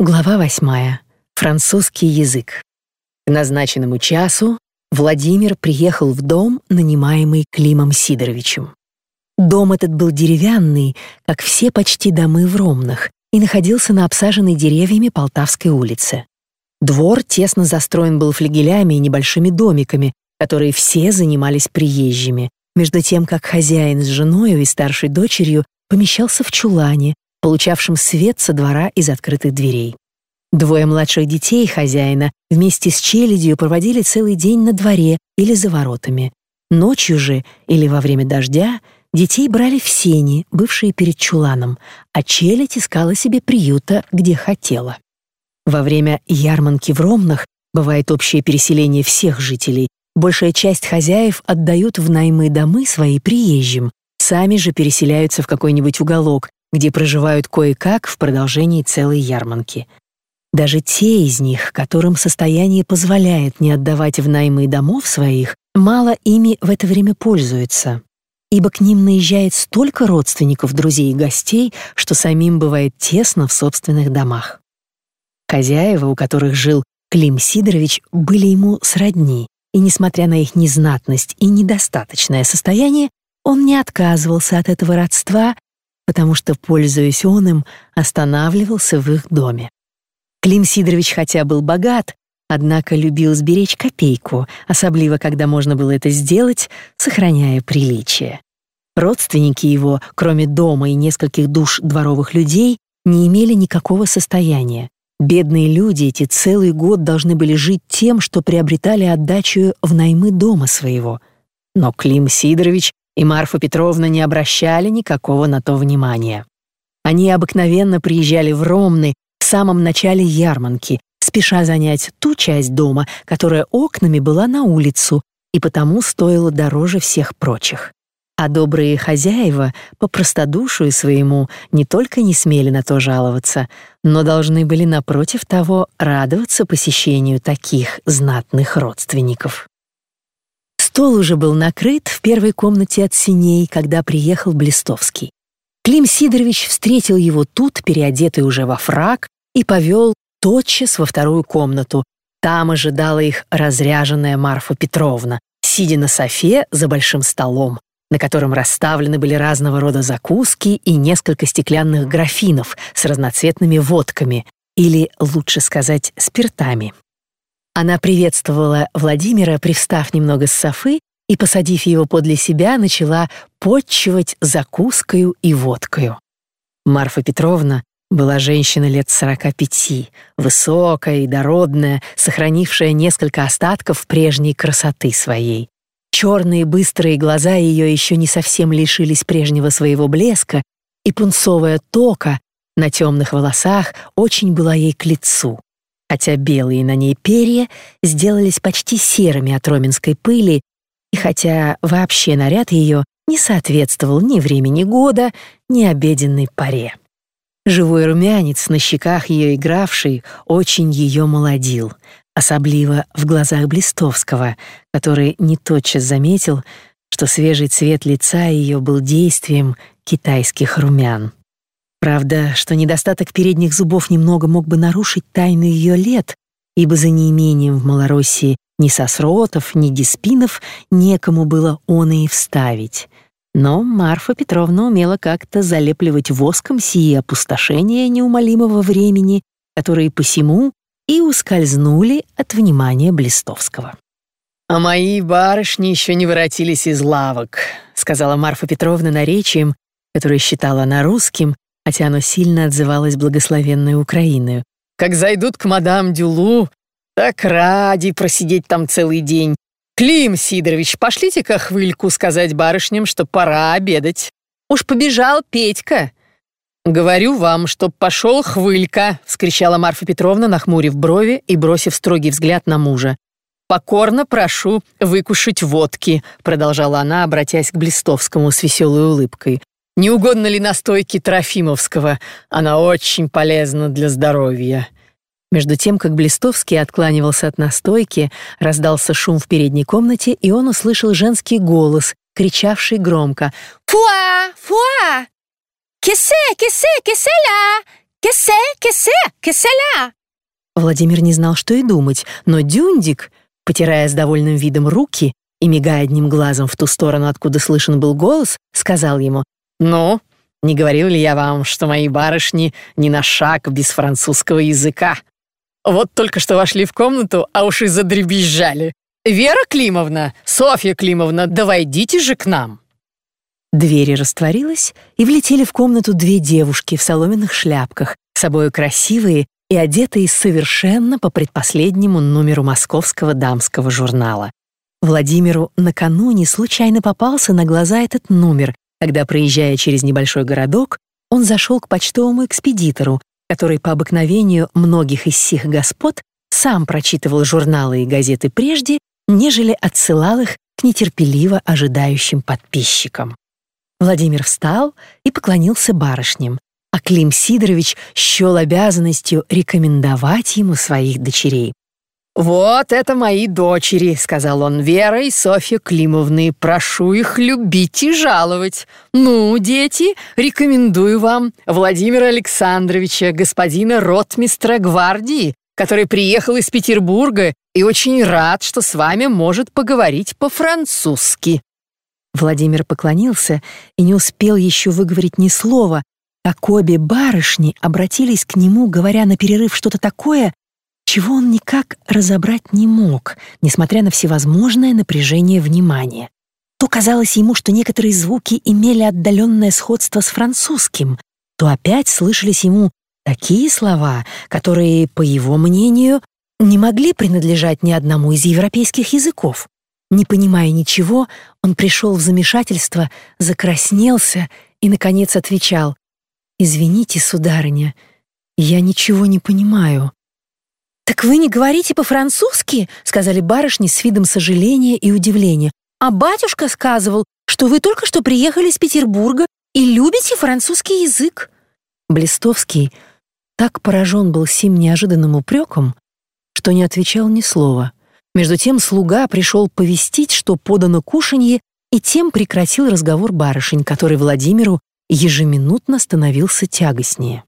Глава восьмая. Французский язык. К назначенному часу Владимир приехал в дом, нанимаемый Климом Сидоровичем. Дом этот был деревянный, как все почти домы в Ромнах, и находился на обсаженной деревьями Полтавской улице. Двор тесно застроен был флигелями и небольшими домиками, которые все занимались приезжими, между тем как хозяин с женой и старшей дочерью помещался в чулане, получавшим свет со двора из открытых дверей. Двое младших детей хозяина вместе с челядью проводили целый день на дворе или за воротами. Ночью же или во время дождя детей брали в сени, бывшие перед чуланом, а челядь искала себе приюта, где хотела. Во время ярманки в Ромнах бывает общее переселение всех жителей. Большая часть хозяев отдают в наймы домы свои приезжим, сами же переселяются в какой-нибудь уголок, где проживают кое-как в продолжении целой ярманки. Даже те из них, которым состояние позволяет не отдавать в наймы домов своих, мало ими в это время пользуются, ибо к ним наезжает столько родственников, друзей и гостей, что самим бывает тесно в собственных домах. Хозяева, у которых жил Клим Сидорович, были ему сродни, и, несмотря на их незнатность и недостаточное состояние, он не отказывался от этого родства потому что, пользуясь он им, останавливался в их доме. Клим Сидорович хотя был богат, однако любил сберечь копейку, особливо когда можно было это сделать, сохраняя приличие. Родственники его, кроме дома и нескольких душ дворовых людей, не имели никакого состояния. Бедные люди эти целый год должны были жить тем, что приобретали отдачу в наймы дома своего. Но Клим Сидорович и Марфа Петровна не обращали никакого на то внимания. Они обыкновенно приезжали в Ромны в самом начале ярманки, спеша занять ту часть дома, которая окнами была на улицу и потому стоила дороже всех прочих. А добрые хозяева по простодушию своему не только не смели на то жаловаться, но должны были напротив того радоваться посещению таких знатных родственников. Стол уже был накрыт в первой комнате от синей, когда приехал Блистовский. Клим Сидорович встретил его тут, переодетый уже во фрак, и повел тотчас во вторую комнату. Там ожидала их разряженная Марфа Петровна, сидя на софе за большим столом, на котором расставлены были разного рода закуски и несколько стеклянных графинов с разноцветными водками, или, лучше сказать, спиртами. Она приветствовала Владимира, привстав немного с софы, и, посадив его подле себя, начала подчивать закускою и водкою. Марфа Петровна была женщина лет сорока пяти, высокая и дородная, сохранившая несколько остатков прежней красоты своей. Черные быстрые глаза ее еще не совсем лишились прежнего своего блеска, и пунцовая тока на темных волосах очень была ей к лицу хотя белые на ней перья сделались почти серыми от роменской пыли, и хотя вообще наряд ее не соответствовал ни времени года, ни обеденной паре. Живой румянец на щеках ее игравший очень ее молодил, особливо в глазах Блистовского, который не тотчас заметил, что свежий цвет лица ее был действием китайских румян. Правда, что недостаток передних зубов немного мог бы нарушить тайну ее лет, ибо за неимением в Малороссии ни сосротов, ни диспинов некому было он и вставить. Но Марфа Петровна умела как-то залепливать воском сие опустошения неумолимого времени, которые посему и ускользнули от внимания Блистовского. «А мои барышни еще не воротились из лавок», сказала Марфа Петровна наречием, которое считала она русским, хотя оно сильно отзывалось благословенной Украиной. «Как зайдут к мадам Дюлу, так ради просидеть там целый день. Клим Сидорович, пошлите-ка хвыльку сказать барышням, что пора обедать. Уж побежал Петька». «Говорю вам, чтоб пошел хвылька!» — вскричала Марфа Петровна, нахмурив брови и бросив строгий взгляд на мужа. «Покорно прошу выкушать водки», — продолжала она, обратясь к Блистовскому с веселой улыбкой. Не угодно ли настойки Трофимовского? Она очень полезна для здоровья». Между тем, как Блистовский откланивался от настойки, раздался шум в передней комнате, и он услышал женский голос, кричавший громко «Фуа! Фуа! Кесе! Кесе! Кеселя! «Кесе, кесе, кеселя!» Владимир не знал, что и думать, но Дюндик, потирая с довольным видом руки и мигая одним глазом в ту сторону, откуда слышен был голос, сказал ему «Ну, не говорил ли я вам, что мои барышни ни на шаг без французского языка? Вот только что вошли в комнату, а уж и задребезжали. Вера Климовна, Софья Климовна, да войдите же к нам!» Двери растворилась, и влетели в комнату две девушки в соломенных шляпках, с собой красивые и одетые совершенно по предпоследнему номеру московского дамского журнала. Владимиру накануне случайно попался на глаза этот номер, когда, проезжая через небольшой городок, он зашел к почтовому экспедитору, который по обыкновению многих из сих господ сам прочитывал журналы и газеты прежде, нежели отсылал их к нетерпеливо ожидающим подписчикам. Владимир встал и поклонился барышням, а Клим Сидорович счел обязанностью рекомендовать ему своих дочерей. «Вот это мои дочери», — сказал он, — «Вера и Софья Климовны. Прошу их любить и жаловать. Ну, дети, рекомендую вам Владимира Александровича, господина ротмистра гвардии, который приехал из Петербурга и очень рад, что с вами может поговорить по-французски». Владимир поклонился и не успел еще выговорить ни слова, как обе барышни обратились к нему, говоря на перерыв что-то такое, чего он никак разобрать не мог, несмотря на всевозможное напряжение внимания. То казалось ему, что некоторые звуки имели отдаленное сходство с французским, то опять слышались ему такие слова, которые, по его мнению, не могли принадлежать ни одному из европейских языков. Не понимая ничего, он пришел в замешательство, закраснелся и, наконец, отвечал «Извините, сударыня, я ничего не понимаю». «Так вы не говорите по-французски?» — сказали барышни с видом сожаления и удивления. «А батюшка сказывал, что вы только что приехали из Петербурга и любите французский язык». Блистовский так поражен был сим неожиданным упреком, что не отвечал ни слова. Между тем слуга пришел повестить, что подано кушанье, и тем прекратил разговор барышень, который Владимиру ежеминутно становился тягостнее.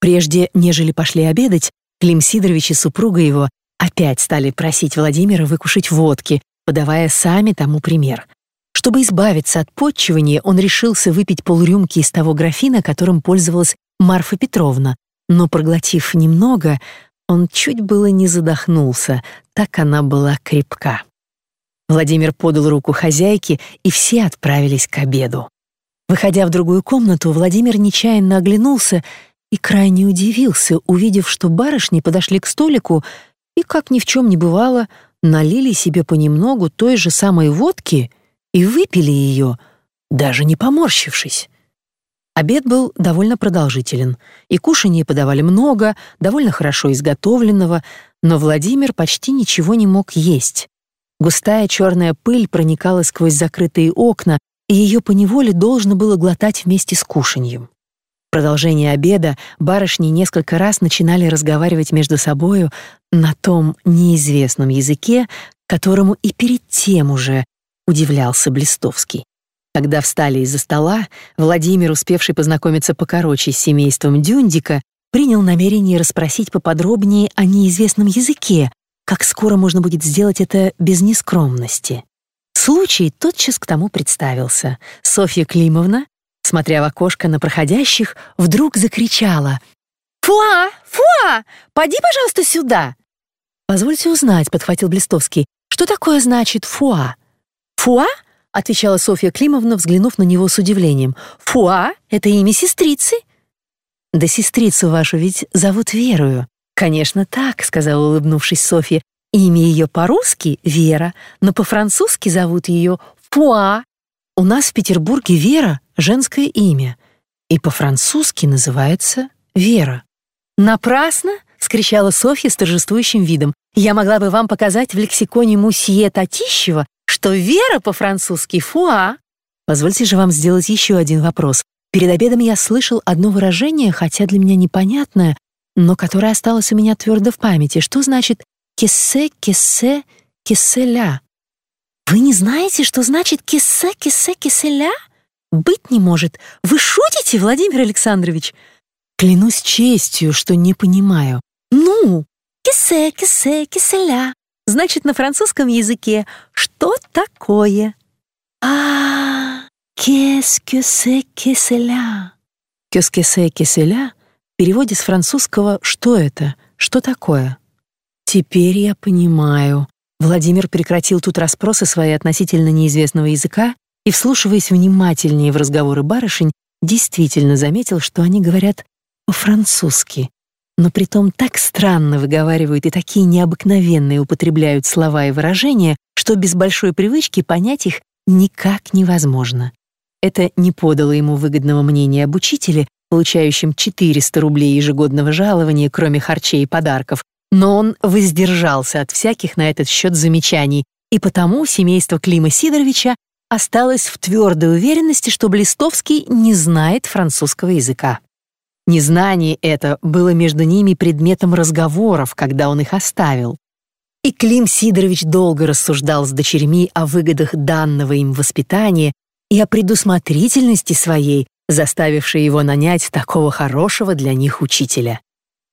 Прежде, нежели пошли обедать, Клим Сидорович и супруга его опять стали просить Владимира выкушать водки, подавая сами тому пример. Чтобы избавиться от подчивания, он решился выпить полрюмки из того графина, которым пользовалась Марфа Петровна, но, проглотив немного, он чуть было не задохнулся, так она была крепка. Владимир подал руку хозяйке, и все отправились к обеду. Выходя в другую комнату, Владимир нечаянно оглянулся и крайне удивился, увидев, что барышни подошли к столику и, как ни в чем не бывало, налили себе понемногу той же самой водки и выпили ее, даже не поморщившись. Обед был довольно продолжителен, и кушанье подавали много, довольно хорошо изготовленного, но Владимир почти ничего не мог есть. Густая черная пыль проникала сквозь закрытые окна, и ее поневоле должно было глотать вместе с кушаньем продолжение обеда барышни несколько раз начинали разговаривать между собою на том неизвестном языке, которому и перед тем уже удивлялся Блистовский. Когда встали из-за стола, Владимир, успевший познакомиться покороче с семейством Дюндика, принял намерение расспросить поподробнее о неизвестном языке, как скоро можно будет сделать это без нескромности. Случай тотчас к тому представился. Софья Климовна, смотря в окошко на проходящих, вдруг закричала «Фуа! Фуа! Поди, пожалуйста, сюда!» «Позвольте узнать», — подхватил Блистовский, «что такое значит «фуа»?» «Фуа?» — отвечала Софья Климовна, взглянув на него с удивлением. «Фуа — это имя сестрицы?» «Да сестрицу вашу ведь зовут Верою». «Конечно так», — сказала, улыбнувшись Софья. «Имя ее по-русски — Вера, но по-французски зовут ее Фуа. У нас в Петербурге Вера — женское имя, и по-французски называется Вера. «Напрасно!» — скричала Софья с торжествующим видом. «Я могла бы вам показать в лексиконе Мусье Татищева, что Вера по-французски «фуа». Позвольте же вам сделать еще один вопрос. Перед обедом я слышал одно выражение, хотя для меня непонятное, но которое осталось у меня твердо в памяти. Что значит «кессе, кессе, кесселя»? Вы не знаете, что значит «кисе, кисе, киселя»? Быть не может. Вы шутите, Владимир Александрович? Клянусь честью, что не понимаю. Ну, кисе, кисе, киселя. Значит, на французском языке «что такое?» А, qu'est-ce que c'est que cela? «Qu'est-ce que c'est que cela?» в переводе с французского «что это?», «что такое?». Теперь я понимаю. Владимир прекратил тут расспросы свои относительно неизвестного языка и, вслушиваясь внимательнее в разговоры барышень, действительно заметил, что они говорят по-французски, но притом так странно выговаривают и такие необыкновенные употребляют слова и выражения, что без большой привычки понять их никак невозможно. Это не подало ему выгодного мнения об учителе, получающем 400 рублей ежегодного жалования, кроме харчей и подарков, но он воздержался от всяких на этот счет замечаний, и потому семейство Клима Сидоровича осталось в твердой уверенности, что Блистовский не знает французского языка. Незнание это было между ними предметом разговоров, когда он их оставил. И Клим Сидорович долго рассуждал с дочерьми о выгодах данного им воспитания и о предусмотрительности своей, заставившей его нанять такого хорошего для них учителя.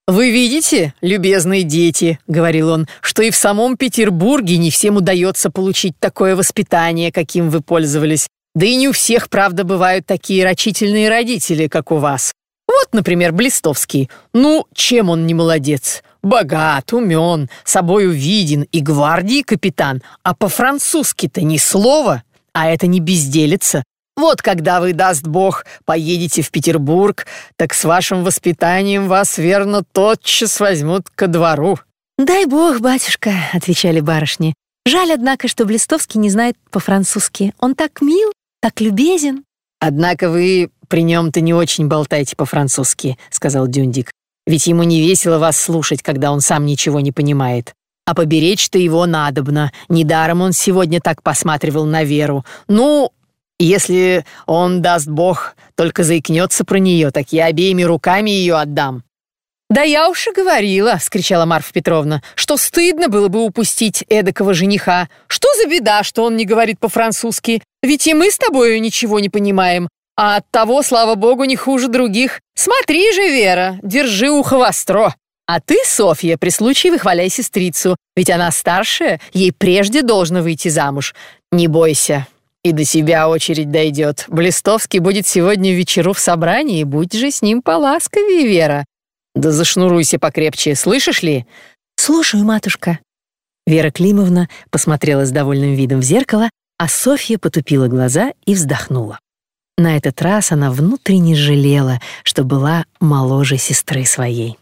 «Вы видите, любезные дети», — говорил он, «что и в самом Петербурге не всем удается получить такое воспитание, каким вы пользовались. Да и не у всех, правда, бывают такие рачительные родители, как у вас. Вот, например, Блистовский. Ну, чем он не молодец? Богат, умен, собою виден и гвардии капитан, а по-французски-то ни слова. А это не безделица. Вот когда вы, даст Бог, поедете в Петербург, так с вашим воспитанием вас, верно, тотчас возьмут ко двору». «Дай Бог, батюшка», — отвечали барышни. «Жаль, однако, что Блистовский не знает по-французски. Он так мил, так любезен». «Однако вы при нем-то не очень болтайте по-французски», — сказал Дюндик. «Ведь ему не весело вас слушать, когда он сам ничего не понимает. А поберечь-то его надобно. Недаром он сегодня так посматривал на Веру. Ну, если он, даст бог, только заикнется про нее, так я обеими руками ее отдам». «Да я уж и говорила», — вскричала Марфа Петровна, «что стыдно было бы упустить эдакого жениха. Что за беда, что он не говорит по-французски? Ведь и мы с тобою ничего не понимаем. А от того, слава богу, не хуже других. Смотри же, Вера, держи ухо востро. А ты, Софья, при случае выхваляй сестрицу, ведь она старшая, ей прежде должно выйти замуж. Не бойся, и до себя очередь дойдет. Блистовский будет сегодня вечеру в собрании, будь же с ним поласковее, Вера. Да зашнуруйся покрепче, слышишь ли? Слушаю, матушка. Вера Климовна посмотрела с довольным видом в зеркало, а Софья потупила глаза и вздохнула. На этот раз она внутренне жалела, что была моложе сестры своей.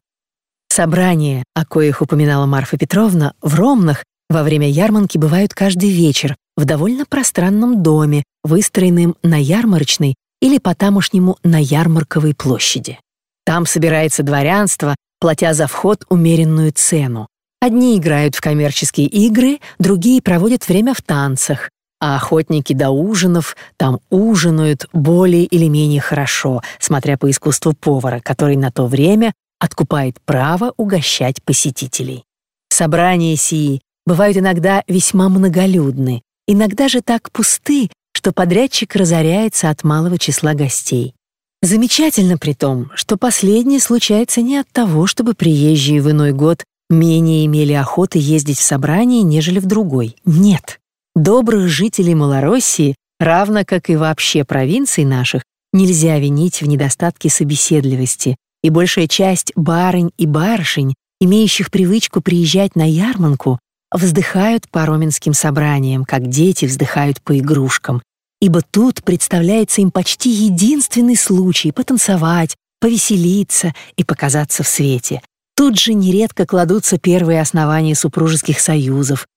Собрания, о коих упоминала Марфа Петровна, в Ромнах во время ярмарки бывают каждый вечер в довольно пространном доме, выстроенном на ярмарочной или по-тамошнему на ярмарковой площади. Там собирается дворянство, платя за вход умеренную цену. Одни играют в коммерческие игры, другие проводят время в танцах, а охотники до ужинов там ужинают более или менее хорошо, смотря по искусству повара, который на то время откупает право угощать посетителей. Собрания сии бывают иногда весьма многолюдны, иногда же так пусты, что подрядчик разоряется от малого числа гостей. Замечательно при том, что последнее случается не от того, чтобы приезжие в иной год менее имели охоты ездить в собрание, нежели в другой. Нет. Добрых жителей Малороссии, равно как и вообще провинций наших, нельзя винить в недостатке собеседливости, и большая часть барынь и барышень, имеющих привычку приезжать на ярмарку, вздыхают по роменским собраниям, как дети вздыхают по игрушкам, ибо тут представляется им почти единственный случай потанцевать, повеселиться и показаться в свете. Тут же нередко кладутся первые основания супружеских союзов,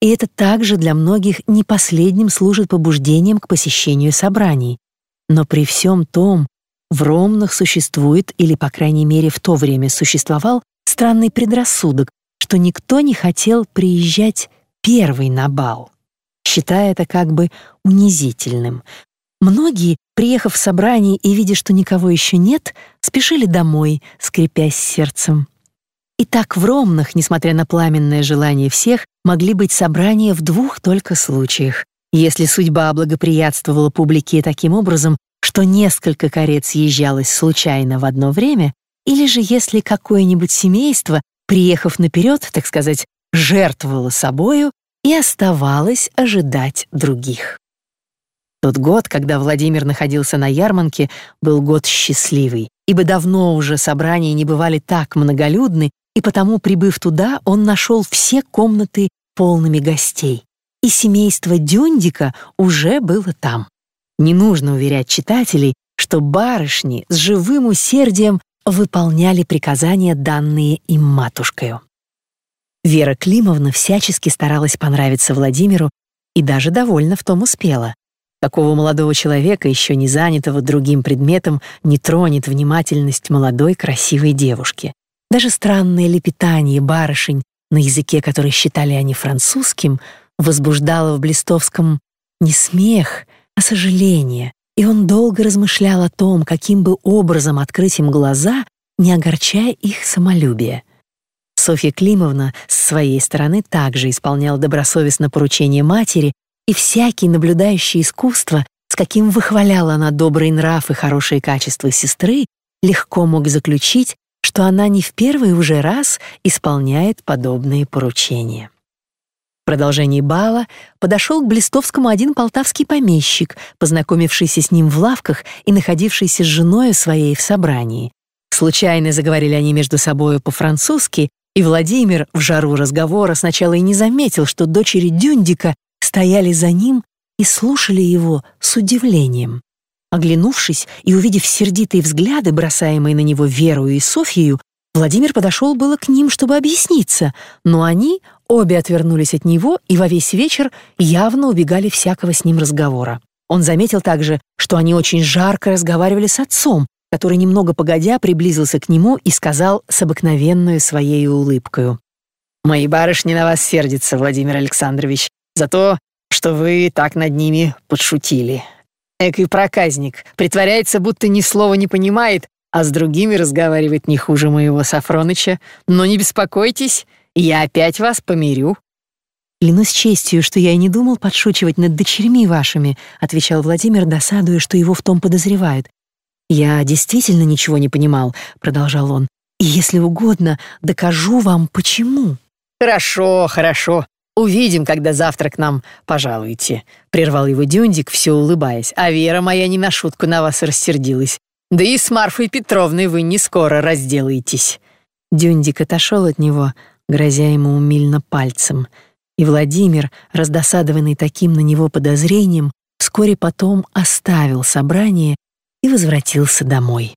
и это также для многих не последним служит побуждением к посещению собраний. Но при всем том, в Ромнах существует, или, по крайней мере, в то время существовал, странный предрассудок, что никто не хотел приезжать первый на бал, считая это как бы унизительным. Многие, приехав в собрание и видя, что никого еще нет, спешили домой, скрипясь сердцем. И так в Ромнах, несмотря на пламенное желание всех, могли быть собрания в двух только случаях. Если судьба благоприятствовала публике таким образом, что несколько карет съезжалось случайно в одно время, или же если какое-нибудь семейство, приехав наперед, так сказать, жертвовало собою и оставалось ожидать других. Тот год, когда Владимир находился на ярмарке, был год счастливый, ибо давно уже собрания не бывали так многолюдны, и потому, прибыв туда, он нашел все комнаты полными гостей. И семейство Дюндика уже было там. Не нужно уверять читателей, что барышни с живым усердием выполняли приказания, данные им матушкою. Вера Климовна всячески старалась понравиться Владимиру и даже довольно в том успела. Такого молодого человека, еще не занятого другим предметом, не тронет внимательность молодой красивой девушки. Даже странное лепетание барышень на языке, который считали они французским, возбуждало в Блистовском не смех, а сожаление, и он долго размышлял о том, каким бы образом открыть им глаза, не огорчая их самолюбие. Софья Климовна с своей стороны также исполняла добросовестно поручение матери, и всякий, наблюдающий искусство, с каким выхваляла она добрый нрав и хорошие качества сестры, легко мог заключить, что она не в первый уже раз исполняет подобные поручения. В продолжении бала подошел к Блистовскому один полтавский помещик, познакомившийся с ним в лавках и находившийся с женой своей в собрании. Случайно заговорили они между собою по-французски, и Владимир в жару разговора сначала и не заметил, что дочери Дюндика стояли за ним и слушали его с удивлением. Оглянувшись и увидев сердитые взгляды, бросаемые на него Веру и Софью, Владимир подошел было к ним, чтобы объясниться, но они обе отвернулись от него и во весь вечер явно убегали всякого с ним разговора. Он заметил также, что они очень жарко разговаривали с отцом, который немного погодя приблизился к нему и сказал с обыкновенной своей улыбкой: «Мои барышни на вас сердятся, Владимир Александрович за то, что вы так над ними подшутили. Экий проказник, притворяется, будто ни слова не понимает, а с другими разговаривает не хуже моего Сафроныча. Но не беспокойтесь, я опять вас помирю». «Клянусь честью, что я и не думал подшучивать над дочерьми вашими», отвечал Владимир, досадуя, что его в том подозревают. «Я действительно ничего не понимал», — продолжал он. «И если угодно, докажу вам, почему». «Хорошо, хорошо. «Увидим, когда завтра к нам пожалуете», — прервал его Дюндик, все улыбаясь. «А Вера моя не на шутку на вас рассердилась. Да и с Марфой Петровной вы не скоро разделаетесь». Дюндик отошел от него, грозя ему умильно пальцем. И Владимир, раздосадованный таким на него подозрением, вскоре потом оставил собрание и возвратился домой.